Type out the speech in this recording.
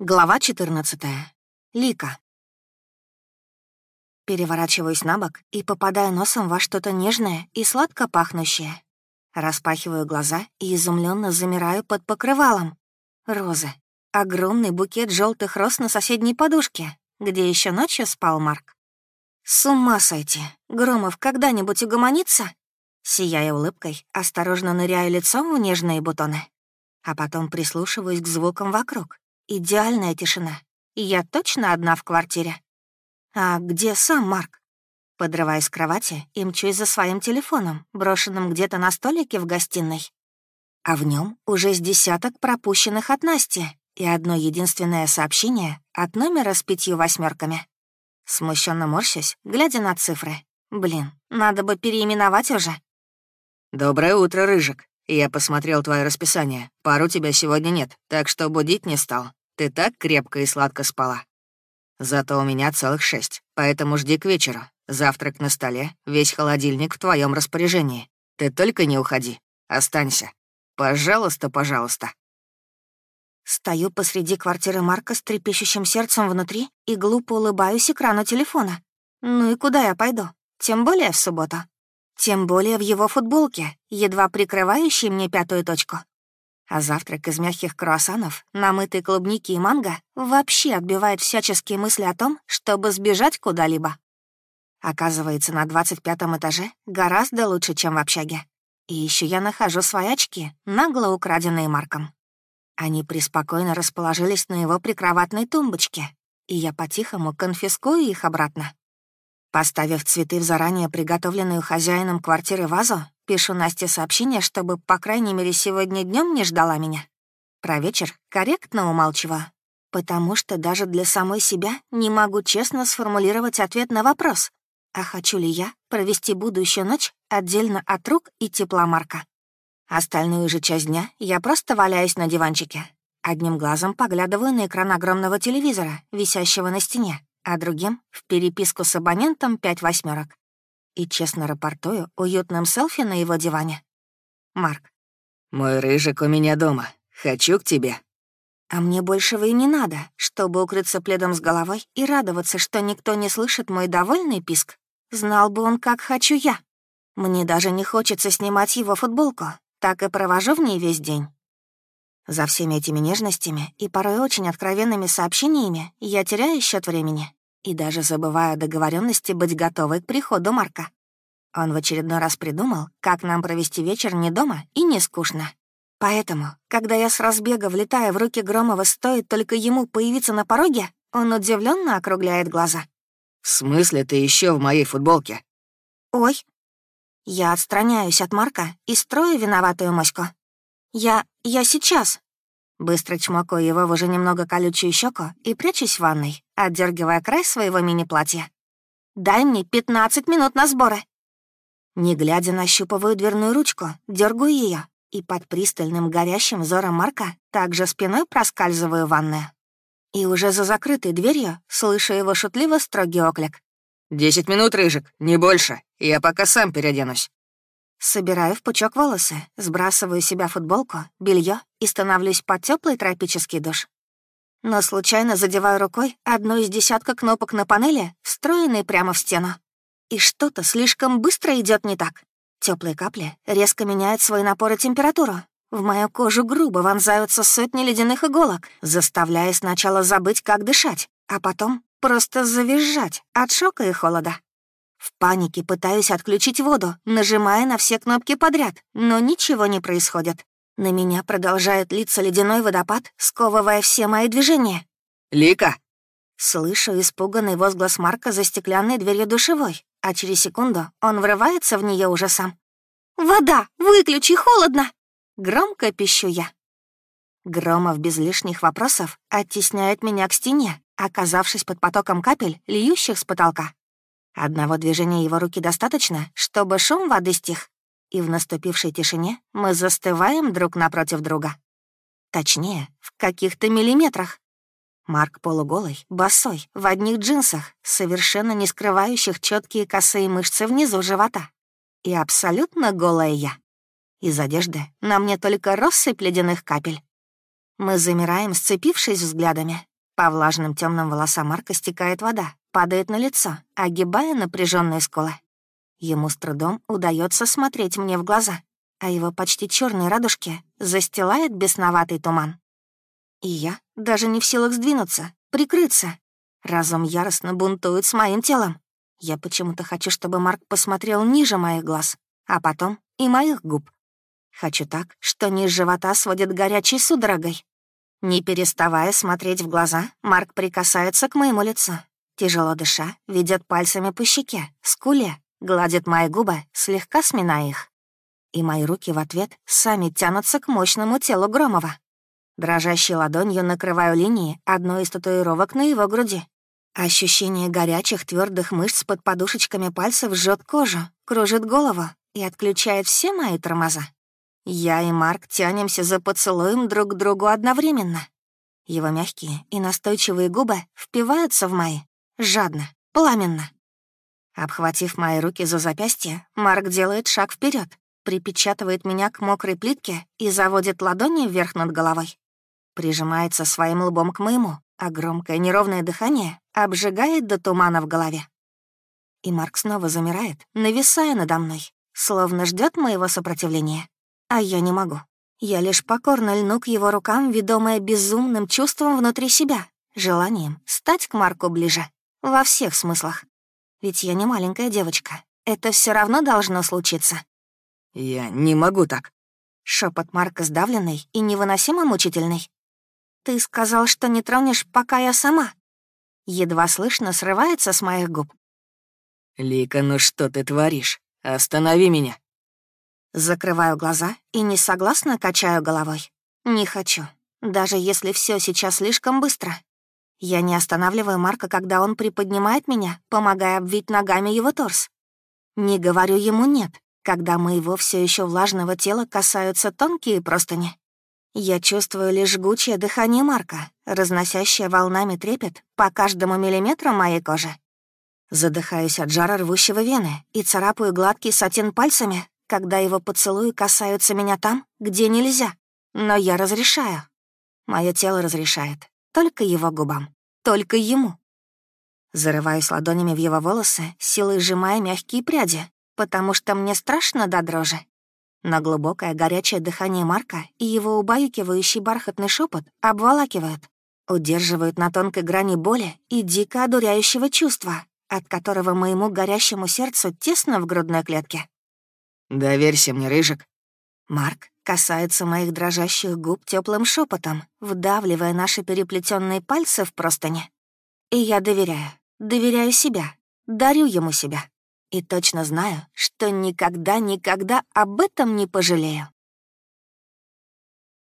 Глава 14. Лика. Переворачиваюсь на бок и попадаю носом во что-то нежное и сладко пахнущее. Распахиваю глаза и изумленно замираю под покрывалом. Розы. Огромный букет желтых роз на соседней подушке, где еще ночью спал Марк. С ума сойти. Громов когда-нибудь угомонится? Сияя улыбкой, осторожно ныряю лицом в нежные бутоны. А потом прислушиваюсь к звукам вокруг Идеальная тишина. И я точно одна в квартире. А где сам Марк? Подрываюсь с кровати и мчусь за своим телефоном, брошенным где-то на столике в гостиной. А в нем уже с десяток пропущенных от Насти и одно единственное сообщение от номера с пятью восьмерками. Смущенно морщусь, глядя на цифры. Блин, надо бы переименовать уже. «Доброе утро, Рыжик. Я посмотрел твое расписание. Пару тебя сегодня нет, так что будить не стал. Ты так крепко и сладко спала. Зато у меня целых шесть, поэтому жди к вечеру. Завтрак на столе, весь холодильник в твоем распоряжении. Ты только не уходи. Останься. Пожалуйста, пожалуйста. Стою посреди квартиры Марка с трепещущим сердцем внутри и глупо улыбаюсь экрану телефона. Ну и куда я пойду? Тем более в субботу. Тем более в его футболке, едва прикрывающей мне пятую точку. А завтрак из мягких круассанов, намытой клубники и манго вообще отбивает всяческие мысли о том, чтобы сбежать куда-либо. Оказывается, на 25 этаже гораздо лучше, чем в общаге. И еще я нахожу свои очки, нагло украденные Марком. Они преспокойно расположились на его прикроватной тумбочке, и я по-тихому конфискую их обратно. Поставив цветы в заранее приготовленную хозяином квартиры вазу, пишу Насте сообщение, чтобы, по крайней мере, сегодня днем не ждала меня. Про вечер корректно умалчиваю, потому что даже для самой себя не могу честно сформулировать ответ на вопрос, а хочу ли я провести будущую ночь отдельно от рук и тепла Марка. Остальную же часть дня я просто валяюсь на диванчике. Одним глазом поглядываю на экран огромного телевизора, висящего на стене, а другим — в переписку с абонентом пять восьмерок. И честно рапортую уютным селфи на его диване. Марк. «Мой рыжик у меня дома. Хочу к тебе». А мне большего и не надо, чтобы укрыться пледом с головой и радоваться, что никто не слышит мой довольный писк. Знал бы он, как хочу я. Мне даже не хочется снимать его футболку, так и провожу в ней весь день. За всеми этими нежностями и порой очень откровенными сообщениями я теряю счет времени и даже забываю о договоренности быть готовой к приходу Марка. Он в очередной раз придумал, как нам провести вечер не дома и не скучно. Поэтому, когда я с разбега влетаю в руки Громова, стоит только ему появиться на пороге, он удивленно округляет глаза. «В смысле ты еще в моей футболке?» «Ой». Я отстраняюсь от Марка и строю виноватую моську. «Я... я сейчас». Быстро чмокаю его в уже немного колючую щеку и прячусь в ванной, отдергивая край своего мини-платья. «Дай мне 15 минут на сборы». Не глядя, нащупываю дверную ручку, дергаю ее и под пристальным горящим взором Марка также спиной проскальзываю в ванную. И уже за закрытой дверью слышу его шутливо строгий оклик. «Десять минут, Рыжик, не больше. Я пока сам переоденусь». Собираю в пучок волосы, сбрасываю себя футболку, белье и становлюсь под теплый тропический душ. Но случайно задеваю рукой одну из десятка кнопок на панели, встроенной прямо в стену. И что-то слишком быстро идет не так. Теплые капли резко меняют свой напор и температуру. В мою кожу грубо вонзаются сотни ледяных иголок, заставляя сначала забыть, как дышать, а потом просто завизжать от шока и холода. В панике пытаюсь отключить воду, нажимая на все кнопки подряд, но ничего не происходит. На меня продолжает литься ледяной водопад, сковывая все мои движения. «Лика!» Слышу испуганный возглас Марка за стеклянной дверью душевой, а через секунду он врывается в нее уже сам. «Вода! Выключи, холодно!» Громко пищу я. Громов без лишних вопросов оттесняет меня к стене, оказавшись под потоком капель, льющих с потолка. Одного движения его руки достаточно, чтобы шум воды стих, и в наступившей тишине мы застываем друг напротив друга. Точнее, в каких-то миллиметрах. Марк полуголый, босой, в одних джинсах, совершенно не скрывающих четкие косые мышцы внизу живота. И абсолютно голая я. Из одежды на мне только россыпь ледяных капель. Мы замираем, сцепившись взглядами. По влажным темным волосам Марка стекает вода, падает на лицо, огибая напряженные скулы. Ему с трудом удается смотреть мне в глаза, а его почти черные радужки застилает бесноватый туман. И я даже не в силах сдвинуться, прикрыться. Разум яростно бунтует с моим телом. Я почему-то хочу, чтобы Марк посмотрел ниже моих глаз, а потом и моих губ. Хочу так, что низ живота сводит горячей судорогой. Не переставая смотреть в глаза, Марк прикасается к моему лицу. Тяжело дыша, ведет пальцами по щеке, скуле, гладит мои губы, слегка сминая их. И мои руки в ответ сами тянутся к мощному телу Громова. Дрожащей ладонью накрываю линии одной из татуировок на его груди. Ощущение горячих твердых мышц под подушечками пальцев жжет кожу, кружит голову и отключает все мои тормоза. Я и Марк тянемся за поцелуем друг к другу одновременно. Его мягкие и настойчивые губы впиваются в мои, жадно, пламенно. Обхватив мои руки за запястье, Марк делает шаг вперед, припечатывает меня к мокрой плитке и заводит ладони вверх над головой прижимается своим лбом к моему, а громкое неровное дыхание обжигает до тумана в голове. И Марк снова замирает, нависая надо мной, словно ждет моего сопротивления. А я не могу. Я лишь покорно льну к его рукам, ведомая безумным чувством внутри себя, желанием стать к Марку ближе. Во всех смыслах. Ведь я не маленькая девочка. Это все равно должно случиться. «Я не могу так». Шепот Марка сдавленный и невыносимо мучительный. «Ты сказал, что не тронешь, пока я сама». Едва слышно срывается с моих губ. «Лика, ну что ты творишь? Останови меня!» Закрываю глаза и несогласно качаю головой. Не хочу, даже если все сейчас слишком быстро. Я не останавливаю Марка, когда он приподнимает меня, помогая обвить ногами его торс. Не говорю ему «нет», когда моего все еще влажного тела касаются тонкие простыни. Я чувствую лишь жгучее дыхание Марка, разносящее волнами трепет по каждому миллиметру моей кожи. Задыхаюсь от жара рвущего вены и царапаю гладкий сатин пальцами, когда его поцелуи касаются меня там, где нельзя. Но я разрешаю. Мое тело разрешает. Только его губам. Только ему. Зарываюсь ладонями в его волосы, силой сжимая мягкие пряди, потому что мне страшно до дрожи. Но глубокое горячее дыхание Марка и его убаюкивающий бархатный шепот обволакивают, удерживают на тонкой грани боли и дико одуряющего чувства, от которого моему горящему сердцу тесно в грудной клетке. «Доверься мне, Рыжик». Марк касается моих дрожащих губ теплым шепотом, вдавливая наши переплетенные пальцы в простыни. И я доверяю, доверяю себя, дарю ему себя. И точно знаю, что никогда-никогда об этом не пожалею.